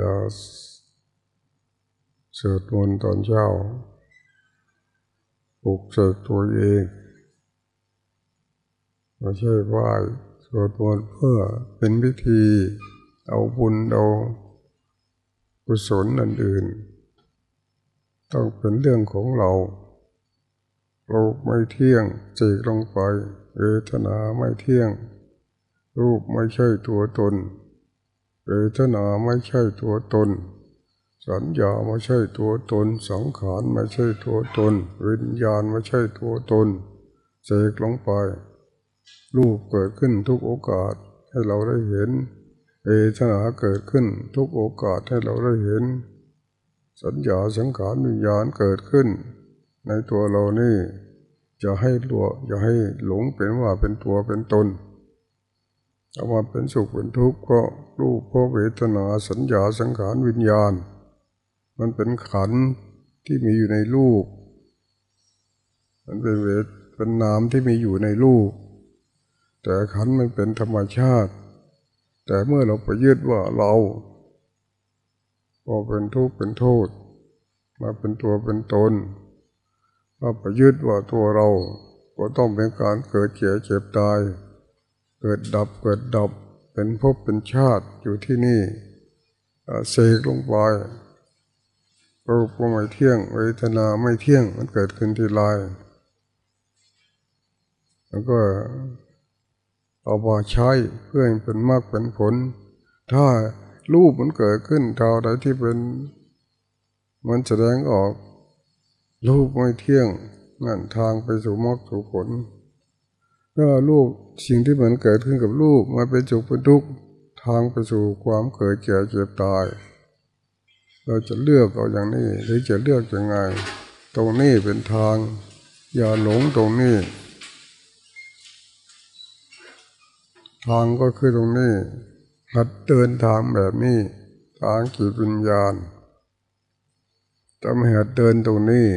อย่าสวดมนต์ตอนเช้าปลุกเสกตัวเองไม่ใช่ไหวสวดมนต์เพื่อเป็นพิธี เอาบุญเอากุศลอันอื่น ต้องเป็นเรื่องของเราเราไม่เที่ยงเจกลงไปเวทนาไม่เที่ยง รูปไม่ใช่ตัวตน เวทนาไม่ใช่ตัวตน สัญญาไม่ใช่ตัวตน สังขารไม่ใช่ตัวตน วิญญาณไม่ใช่ตัวตนเจกลงไป รูปเกิดขึ้นทุกโอกาสให้เราได้เห็นเวทนาเกิดขึ้นทุกโอกาสให้เราได้เห็น สัญญาสังขารวิญญาณเกิดขึ้น ในตัวเรานี่จะให้ตัวจะให้หลงเป็นว่าเป็นตัวเป็นตน เอามาเป็นสุขเป็นทุกข์ก็รูปเพราะเวทนาสัญญาสังขารวิญญาณ มันเป็นขันที่มีอยู่ในรูป มันเป็นเวทเป็นนามที่มีอยู่ในรูป แต่ขันมันเป็นธรรมชาติ แต่เมื่อเราไปยึดว่าเราพอเป็นทุกข์เป็นโทษ มาเป็นตัวเป็นตนถ้าไปยึดว่าตัวเรา ก็ต้องเป็นการเกิดเจ็บเจ็บตาย เกิดดับเกิดดับเป็นภพเป็นชาติอยู่ที่นี่เสกลงไปรูปก็ไม่เที่ยงเวทนาไม่เที่ยงมันเกิดขึ้นที่ลายแล้วก็เอามาใช้เพื่อให้เป็นมากเป็นผล ถ้ารูปมันเกิดขึ้นเท่าใดที่เป็น มันแสดงออก รูปไม่เที่ยงนั่นทางไปสู่มรรคสู่ผล ถ้ารูปสิ่งที่เหมันเกิดขึ้นกับรูปมาเป็นจุกเป็นทุกทางไปสู่ความเกิดแก่เจ็บตาย เราจะเลือกเอาอย่างนี้หรือจะเลือกอยังไง ตรงนี้เป็นทาง อย่าหลงตรงนี้ ทางก็คือตรงนี้หัดเดินทางแบบนี้ทางจิตวิญญาณถ้าไม่หัดเดินตรงนี้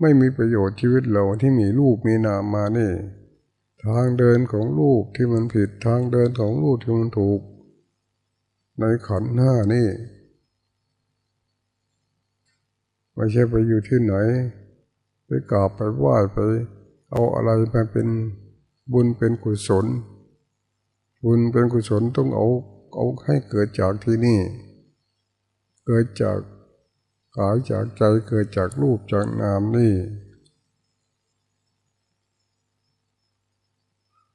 ไม่มีประโยชน์ชีวิตเราที่มีรูปมีนามมานี่ ทางเดินของรูปที่มันผิดทางเดินของรูปที่มันถูก ในขันห้านี่ไม่ใช่ไปอยู่ที่ไหน ไปกราบไปไหว้ไป เอาอะไรมาเป็นบุญเป็นกุศล บุญเป็นกุศลต้องเอาเอาให้เกิดจากที่นี่ เกิดจากกายจากใจเกิดจากรูปจากนามนี่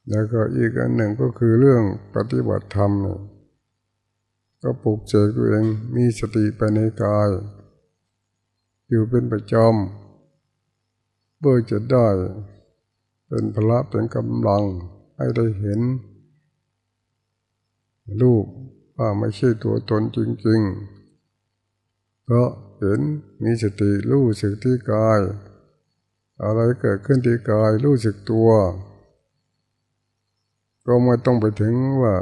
แล้วก็อีกอันหนึ่งก็คือเรื่องปฏิบัติธรรมเนี่ยก็ปลุกใจตัวเองมีสติไปในกาย อยู่เป็นประจำเพื่อจะได้ เป็นพละเป็นกำลังให้ได้เห็น รูปว่าไม่ใช่ตัวตนจริงๆ เพราะเห็นมีสติรู้สึกที่กาย อะไรเกิดขึ้นที่กายรู้สึกตัว ก็ไม่ต้องไปถึงว่า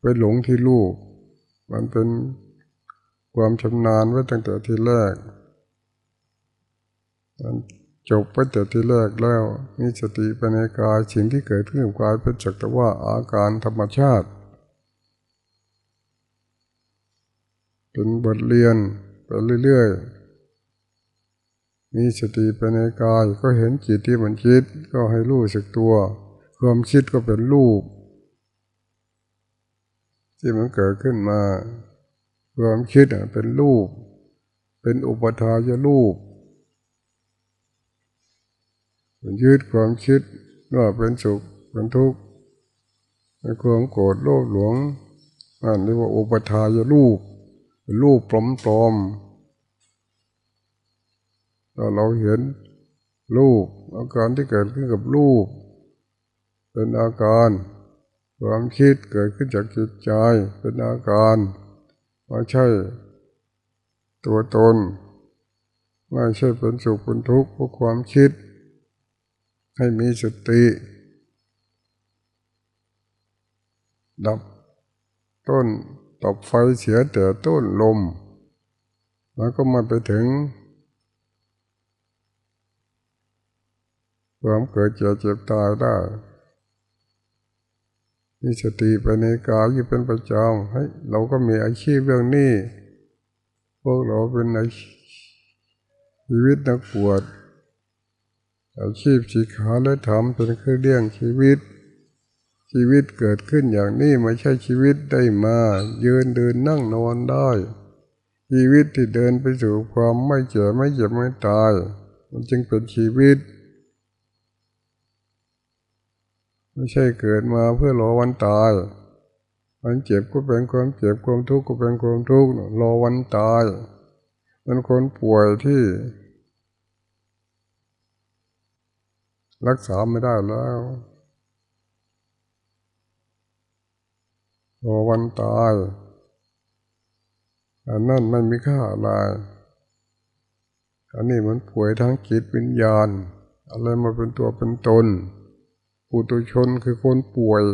ไปหลงที่ลูก มันเป็นความชำนาญไว้ตั้งแต่ทีแรกมันจบไปแต่ที่แรกแล้วมีสติไปในกายสิ่งที่เกิดขึ้นกายเป็นจักแต่ว่าอาการธรรมชาติ เป็นบทเรียนไปเรื่อยๆ มีสติไปในกายก็เห็นจิตที่มันคิดก็ให้รู้สึกตัว ความคิดก็เป็นรูป ที่มันเกิดขึ้นมา ความคิดเป็นรูป เป็นอุปทายรูปมันยึดความคิดว่าเป็นสุขเป็นทุกข์ในความโกรธโลภหลวงนั่นเรียกว่าอุปทายรูป รูปปลอมๆถ้าเราเห็นรูปอาการที่เกิดขึ้นกับรูป เป็นอาการ ความคิดเกิดขึ้นจากจิตใจเป็นอาการไม่ใช่ ตัวตนไม่ใช่เป็นสุขเป็นทุกข์เพราะความคิด ให้มีสติดับต้นตบไฟเสียแต่ต้นลม แล้วก็มาไปถึงความเกิดเจ็บเจ็บตายได้ มีสติไปในกายอยู่เป็นประจำให้เราก็มีอาชีพเรื่องนี้ พวกเราเป็นอาชีวิตนักบวชอาชีพสีขาและธรรมเป็นเครื่องเลี้ยงชีวิต ชีวิตเกิดขึ้นอย่างนี้ไม่ใช่ชีวิตได้มา ยืนเดินนั่งนอนได้ ชีวิตที่เดินไปสู่ความไม่เจ็บไม่เจ็บไม่ตาย มันจึงเป็นชีวิต ไม่ใช่เกิดมาเพื่อรอวันตาย มันเจ็บก็เป็นความเจ็บความทุกข์ก็เป็นความทุกข์รอวันตาย มันคนป่วยที่ รักษาไม่ได้แล้วรอวันตายอันนั้นไม่มีค่าอะไรอันนี้มันป่วยทั้งจิตวิญญาณ อะไรมาเป็นตัวเป็นตน ปุตุชนคือคนป่วย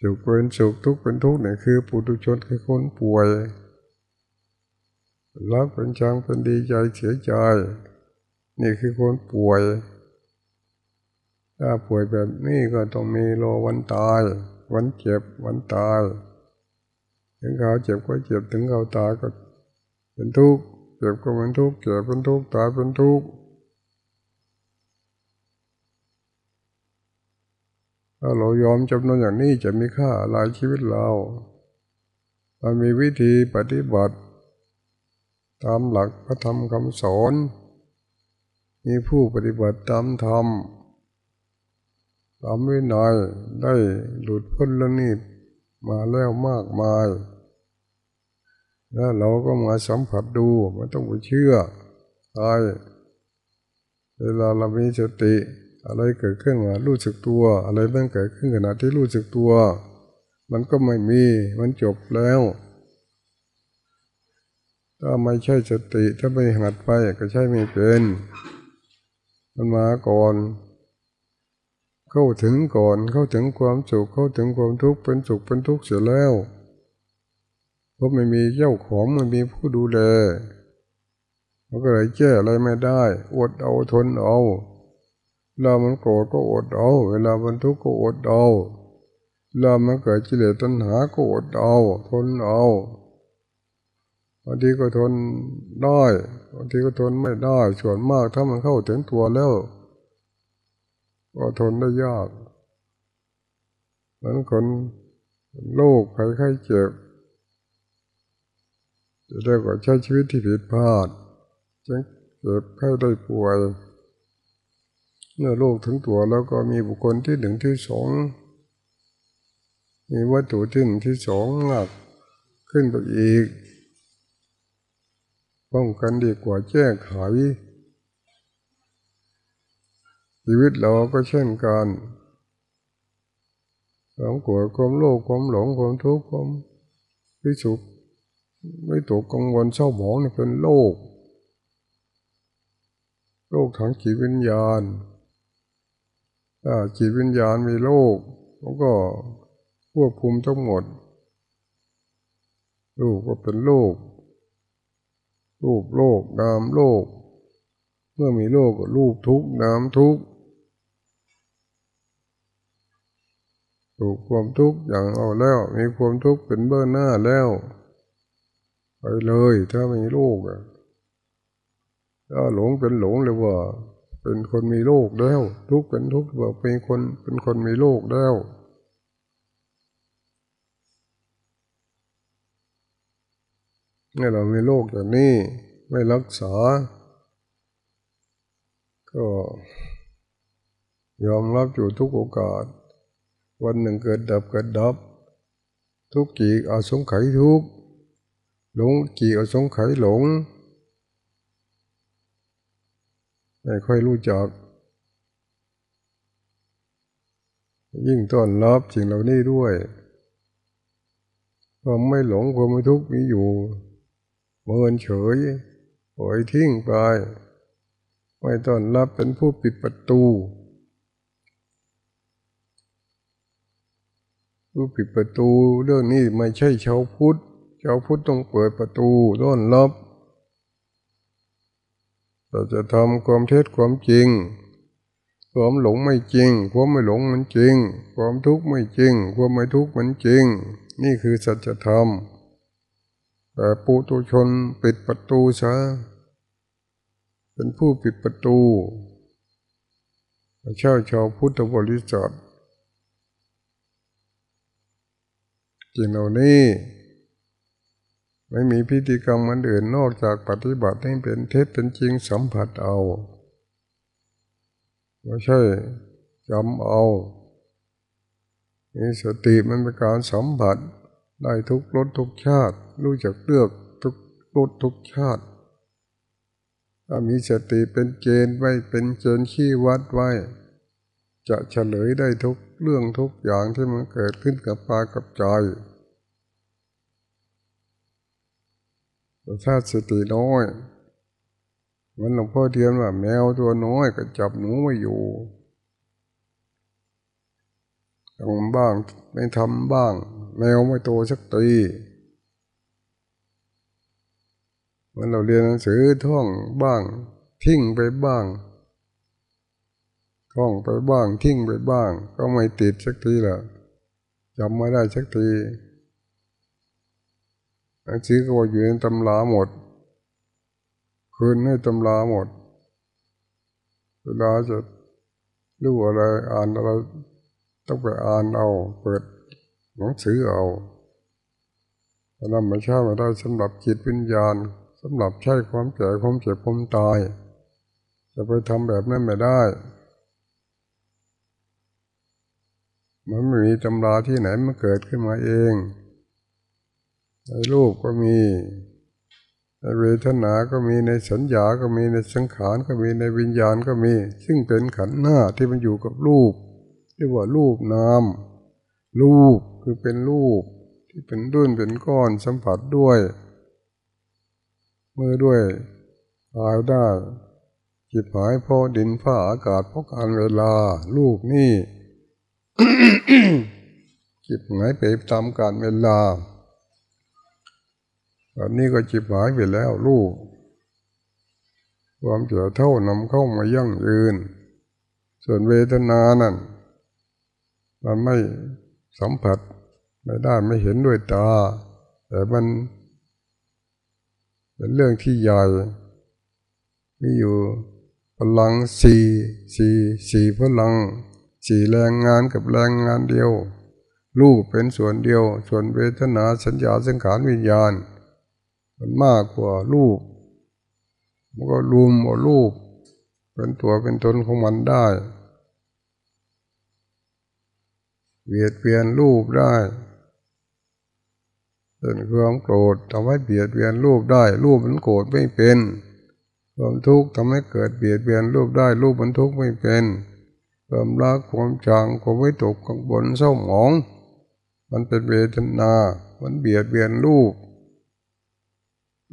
สุขเป็นสุขทุกข์เป็นทุกข์เนี่ยคือปุตุชนคือคนป่วย รักเป็นชังเป็นดีใจเสียใจ นี่คือคนป่วย ถ้าป่วยแบบนี้ก็ต้องมีโลวันตาย วันเจ็บวันตาย ถึงเขาเจ็บก็เจ็บถึงเขาตายก็เป็นทุกข์เจ็บก็เป็นทุกข์เจ็บเป็นทุกข์ตายเป็นทุกข์ ถ้าเรายอมจำนวนอย่างนี้จะมีค่าหลายชีวิตเรามันมีวิธีปฏิบัติ ตามหลักพระธรรมคำสอน มีผู้ปฏิบัติตามธรรมตามวินัยได้หลุดพ้นแล้วนี่มาแล้วมากมาย แล้วเราก็มาสัมผัสดูไม่ต้องไปเชื่อใช่เวลาเรามีสติ อะไรเกิดขึ้นมารู้สึกตัว อะไรเมื่อเกิดขึ้นขณะที่รู้สึกตัว มันก็ไม่มีมันจบแล้วถ้าไม่ใช่สติถ้าไม่หัดไปก็ใช่ไม่เป็น มันมาก่อน เข้าถึงก่อนเข้าถึงความสุขเข้าถึงความทุกข์เป็นสุขเป็นทุกข์เสียแล้วเพราะไม่มีเจ้าของไม่มีผู้ดูแลมันก็เลยแก้อะไรไม่ได้ อดเอาทนเอา เวลามันโกรธก็อดเอา เวลามันทุกข์ก็อดเอา เวลามันเกิดจิเลตัณหาก็อดเอา ทนเอาบางทีก็ทนได้บางทีก็ทนไม่ได้ส่วนมากถ้ามันเข้าถึงตัวแล้ว ก็ทนได้ยากเหมือนคนโรคภัยไข้เจ็บจะได้ก็ใช้ชีวิตที่ผิดพลาดจึงเจ็บไข้ได้ป่วย เมื่อโรคถึงตัวแล้วก็มีบุคคลที่หนึ่งที่สองมีวัตถุที่หนึ่งที่สองหนักขึ้นไปอีก ป้องกันดีกว่าแก้ไขชีวิตเราก็เช่นกันความกลัวความโลภความหลงความทุกข์ความวิสุขไม่ตกกังวลเศร้าหมองนี่เป็นโลก โลกทางจิตวิญญาณ ถ้าจิตวิญญาณมีโลกมันก็ควบคุมทั้งหมดโลกก็เป็นโลก รูปโลกนามโลก เมื่อมีโลกก็รูปทุกนามทุกถูกความทุกข์อย่างเอาแล้ว มีความทุกข์เป็นเบื้องหน้าแล้วไปเลย ถ้ามีโลกอะถ้าหลงเป็นหลงเลยว่า เป็นคนมีโลกแล้ว ทุกข์เป็นทุกข์ว่าเป็นคนเป็นคนมีโลกแล้วนี่เรามีโรคอย่างนี้ไม่รักษา ก็ยอมรับอยู่ทุกโอกาส วันหนึ่งเกิดดับเกิดดับ ทุกกี่อาสงไขทุกหลงกี่อาสงไขหลง ไม่ค่อยรู้จัก ยิ่งต้อนรับสิ่งเหล่านี้ด้วยความไม่หลงความไม่ทุกข์มีอยู่เมินเฉยปล่อยทิ้งไป ไม่ต้อนรับเป็นผู้ปิดประตูผู้ปิดประตูเรื่องนี้ไม่ใช่ชาวพุทธชาวพุทธต้องเปิดประตูต้อนรับ เราจะทำความเท็จความจริง ความหลงไม่จริง ความไม่หลงมันจริง ความทุกข์ไม่จริง ความไม่ทุกข์มันจริง นี่คือสัจธรรมแต่ปุตุชนปิดประตูซะเป็นผู้ปิดประตูชาชาวพุทธบริษัทจริงเหล่านี้ ไม่มีพิธีกรรมมันอื่นนอกจากปฏิบัติให้เป็นเท็จเป็นจริงสัมผัสเอาไม่ใช่จำเอามีสติมันเป็นการสัมผัสได้ทุกรสทุกชาติ รู้จักเลือกทุกรสทุกชาติ ถ้ามีสติเป็นเกณฑ์ไว้เป็นเกณฑ์ขี้วัดไว้ จะเฉลยได้ทุกเรื่องทุกอย่างที่มันเกิดขึ้นกับปากับใจ ถ้าสติน้อยมันหลวงพ่อเทียนว่าแมวตัวน้อยก็จับหนูไม่อยู่ทำบ้างไม่ทำบ้าง แมวไม่โตสักตีมันเราเรียนหนังสือท่องบ้าง ทิ้งไปบ้าง ท่องไปบ้าง ทิ้งไปบ้าง ก็ไม่ติดสักทีละจำไม่ได้สักที หนังสือก็อยู่ในตำราหมด คืนให้ตำราหมด เวลาจะรู้อะไรอ่านอะไรต้องไปอ่านเอา เปิดหนังสือเอาเพระนั้นไม่ใช่ไม่ได้สำหรับจิตวิญญาณสำหรับใช้ความแก่ความเจ็บความตาย จะไปทำแบบนั้นไม่ได้ มันไม่มีตำราที่ไหนมันเกิดขึ้นมาเอง ในรูปก็มีในเวทนา ก็มีในสัญญา ก็มีในสังขาร ก็มีในวิญญาณก็มี ซึ่งเป็นขันธ์หน้าที่มันอยู่กับรูปเรียกว่ารูปนาม รูปคือเป็นรูป ที่เป็นดุนเป็นก้อนสัมผัสด้วยมือด้วยตายได้จิบหายพอดินผ้าอากาศเพราะการเวลาลูกนี่จิบหายไปตามการเวลา ตอนนี้ก็จิบหายไปแล้วลูกความเจือเท่านำเข้ามายั่งยืน ส่วนเวทนานั่น มันไม่สัมผัสไม่ได้ไม่เห็นด้วยตา แต่มัน เป็นเรื่องที่ใหญ่ มีอยู่พลังสี่สี่สี่พลังสี่แรงงานกับแรงงานเดียว รูปเป็นส่วนเดียว ส่วนเวทนาสัญญาสังขารวิญญาณ มันมากกว่ารูป มันก็รวมว่ารูป เป็นตัวเป็นตนของมันได้เวียดเวียนรูปได้เป็นความโกรธทำให้เบียดเบียนรูปได้ รูปมันโกรธไม่เป็นความทุกข์ทำให้เกิดเบียดเบียนรูปได้ รูปมันทุกข์ไม่เป็นความรักความชังความไม่ตกกังวลเศร้าหมอง มันเป็นเวทนา มันเบียดเบียนรูป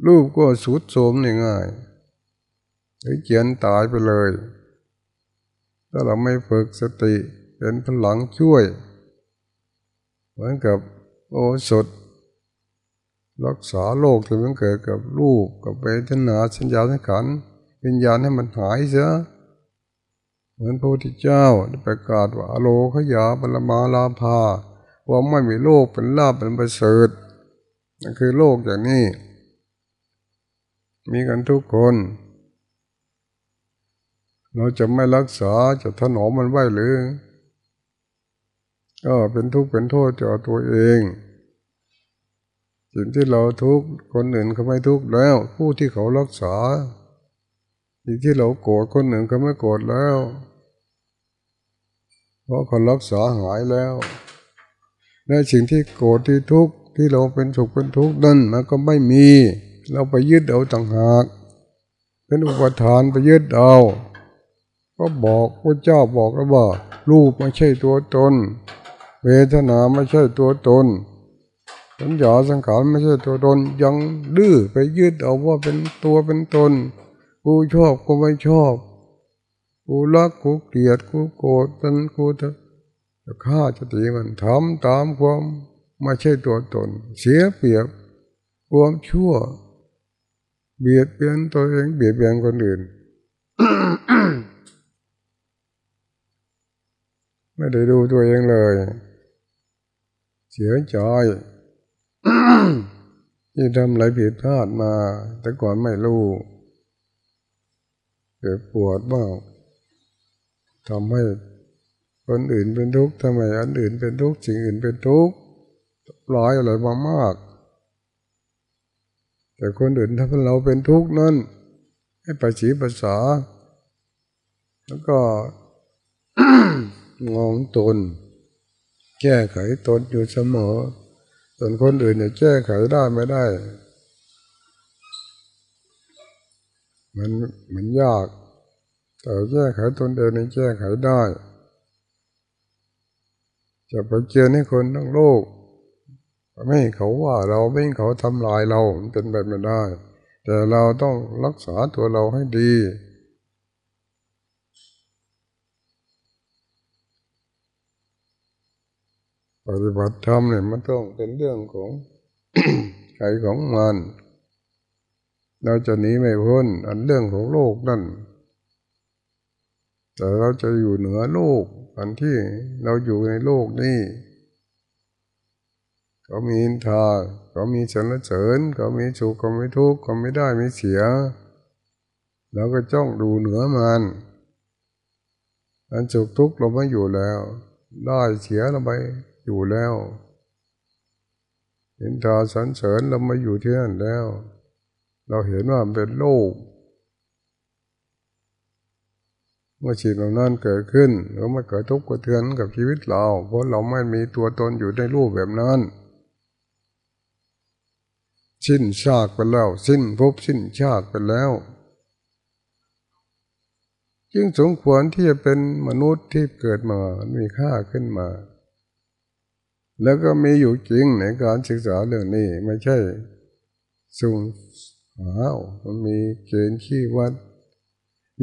รูปก็สุดโสมง่ายหรือเขียนตายไปเลย ถ้าเราไม่ฝึกสติเป็นพลังช่วย เหมือนกับโอสถ รักษาโรคที่มันเกิดกับรูปกับเวทนาสัญญาสังขารวิญญาณให้มันหายเสียเหมือนพระพุทธเจ้าได้ประกาศว่าอโลขยาบรมาลาภาว่าไม่มีโลกเป็นลาบเป็นประเสริฐนั่นคือโลกอย่างนี้ มีกันทุกคน เราจะไม่รักษาจะถนอมมันไว้หรือ ก็เป็นทุกข์เป็นโทษต่อตัวเอง สิ่งที่เราทุกข์คนอื่นเขาไม่ทุกข์แล้ว ผู้ที่เขารักษา สิ่งที่เราโกรธคนอื่นเขาไม่โกรธแล้ว เพราะเขารักษาหายแล้วในสิ่งที่โกรธที่ทุกข์ที่เราเป็นสุขเป็นทุกข์นั่นมันก็ไม่มี เราไปยึดเอาต่างหาก เป็นอุปทานไปยึดเอาก็บอกพระเจ้าบอกแล้วว่ารูปไม่ใช่ตัวตน เวทนาไม่ใช่ตัวตนสัญญาสังขารไม่ใช่ตัวตน ยังดื้อไปยึดเอาว่าเป็นตัวเป็นตนกูชอบกูไม่ชอบกูรักกูเกลียดกูโกรธเป็นกูจะจะฆ่าจะตีมันทำตามความไม่ใช่ตัวตน เสียเปรียบความชั่ว เบียดเบียนตัวเองเบียดเบียนคนอื่น ไม่ได้ดูตัวเองเลย เสียใจที่ทำอะไรผิดพลาดมา แต่ก่อนไม่รู้เกิดปวดบ้างทำให้คนอื่นเป็นทุกข์ทำไมอันอื่นเป็นทุกข์สิ่งอื่นเป็นทุกข์ร้ายอะไรมามาก แต่คนอื่นถ้าเราเป็นทุกข์นั้นให้ไปฉีภาษา แล้วก็งองตน แก้ไขตนอยู่เสมอ ส่วนคนอื่นเนี่ยแก้ไขได้ไม่ได้ มันมันยาก แต่แก้ไขตนเองนี่แก้ไขได้ จะไปเจอให้คนทั้งโลก ไม่เขาว่าเราไม่เขาทำลายเราเป็นแบบไม่ได้ แต่เราต้องรักษาตัวเราให้ดี ปฏิบัติธรรมเนี่ยมันต้องเป็นเรื่องของใครของมัน เราจะหนีไม่พ้นอันเรื่องของโลกนั่นแต่เราจะอยู่เหนือโลกอันที่เราอยู่ในโลกนี้ เขามีอินทาเขามีสรรเสริญเขามีสุขเขาไม่ทุกข์เขาไม่ได้ไม่เสียเราก็จ้องดูเหนือมันอันสุขทุกข์เราไม่อยู่แล้ว ได้เสียเราไปอยู่แล้วเห็นตาสันเสริญเรามาอยู่ที่นั่นแล้ว เราเห็นว่าเป็นโลกเมื่อสิ่งเหล่านั้นเกิดขึ้นเราไม่เกิดทุกข์กระเทือนกับชีวิตเรา เพราะเราไม่มีตัวตนอยู่ในรูปแบบนั้น สิ้นชาติไปแล้ว สิ้นภพสิ้นชาติไปแล้ว จึงสมควรที่จะเป็นมนุษย์ที่เกิดมามีค่าขึ้นมา แล้วก็มีอยู่จริงในการศึกษาเรื่องนี้ไม่ใช่สุ่มหาวมันมีเกณฑ์ขี้วัด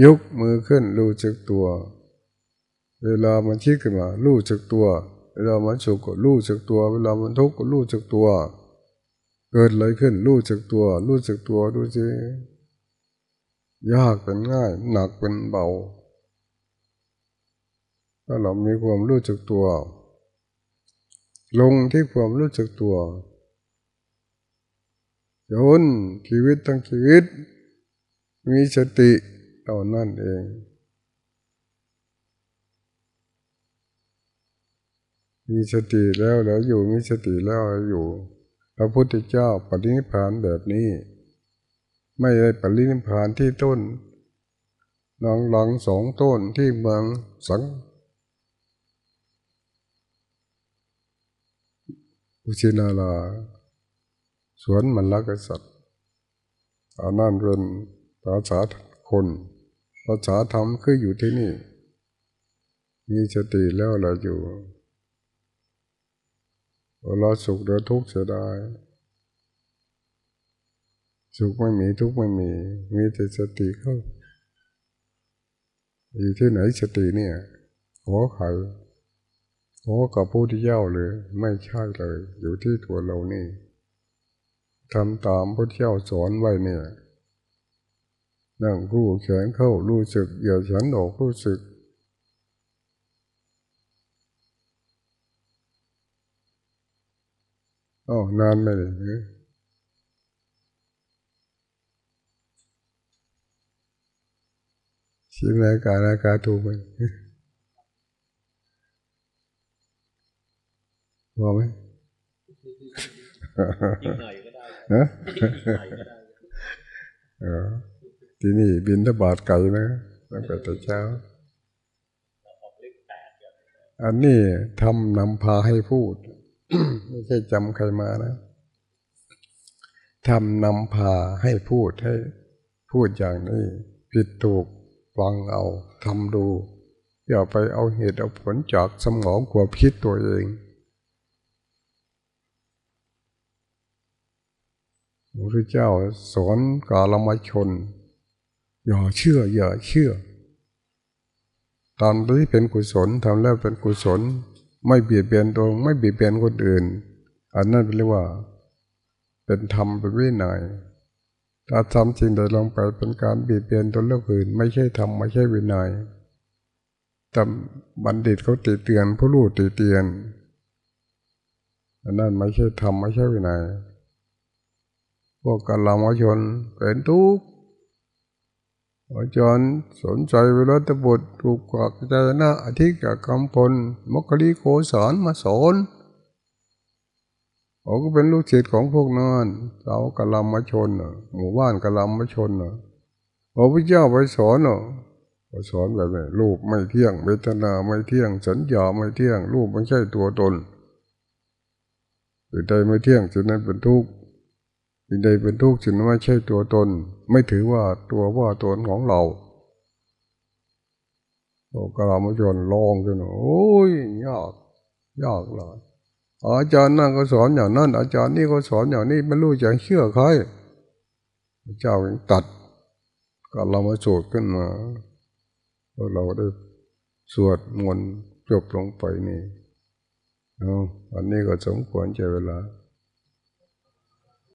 ยกมือขึ้นรู้จักตัว เวลามันชี้ขึ้นมารู้จักตัว เวลามันสุขก็รู้จักตัว เวลามันทุกข์ก็รู้จักตัว เกิดอะไรขึ้นรู้จักตัว รู้จักตัวดูสิยากเป็นง่าย หนักเป็นเบา ถ้าเรามีความรู้จักตัว ลงที่ความรู้สึกตัวจนชีวิตทั้งชีวิต มีสติเท่านั้นเองมีสติแล้วแล้วอยู่มีสติแล้วอยู่ พระพุทธเจ้าปฏินิพานแบบนี้ ไม่ได้ปฏินิพานที่ต้นหลังหลังสองต้นที่เมืองสังอุชินาลา สวนมันละกษัตริย์อานั่นเป็นภาษาคนภาษาธรรมคืออยู่ที่นี่ มีสติแล้วเราอยู่ เราสุขเดือทุกข์เสียดายสุขไม่มีทุกข์ไม่มี มีแต่สติเข้าอยู่ที่ไหนสติเนี่ยหัวไข่โอ้กับผู้ที่เย้าเลย ไม่ใช่เลย อยู่ที่ตัวเรานี่ทำตามพระเจ้าสอนไว้เนี่ยนั่งกู้แขนเข้ารู้สึกเหยียดฉันออกรู้สึก อ๋อนานไม่เลยชิมรายการรายการถูกไหมพอไหมนะเออที่นี่บินทบาทไก่นะตั้งแต่เช้า อันนี้ทำนำพาให้พูด ไม่ใช่จำใครมานะทำนำพาให้พูดให้พูดอย่างนี้ผิดถูกฟังเอาทำดู อย่าไปเอาเหตุเอาผลจากสมองความคิดตัวเองพระพุทธเจ้าสอนกาลมาชน อย่าเชื่อ อย่าเชื่อตามที่เป็นกุศลทำแล้วเป็นกุศล ไม่เบียดเบียนตัวไม่เบียดเบียนคนอื่น อันนั้นเรียกว่า เป็นธรรมเป็นวินัยถ้าทำจริงใดลงไปเป็นการเบียดเบียนตัวเลือกอื่น ไม่ใช่ธรรมไม่ใช่วินัยจำบัณฑิตเขาติเตียนผู้รู้ติเตียนอันนั้นไม่ใช่ธรรมไม่ใช่วินัยพวกกัลยามชนเป็นทุกข์ อาจารย์สนใจเวลาตบุตรถูกกวักใจนะอธิกกำพลมกลีโคสอนมาสอนเขาก็เป็นลูกศิษย์ของพวกนั้นสาวกลามาชนหมู่บ้านกะลามาชนพระพุทธเจ้าไปสอนเนาะสอนแบบนี้รูปไม่เที่ยงเวทนาไม่เที่ยง สัญญาไม่เที่ยงรูปไม่ใช่ตัวตนสิ่งใดไม่เที่ยงสิ่งนั้นเป็นทุกข์ สิ่งใดเป็นทุกข์สิ่งนั้นไม่ใช่ตัวตน ไม่ถือว่าตัวว่าตนของเราโอกรามชนลองกันโอ้ยยากยากเลยอาจารย์นั่นก็สอนอย่างนั้น อาจารย์นี่ก็สอนอย่างนี้ไม่รู้จะเชื่อใครพระเจ้าตัดก็เรามาโจดขึ้นมาเราได้สวดมนต์จบลงไปนี่อันนี้ก็สมควรใจเวลา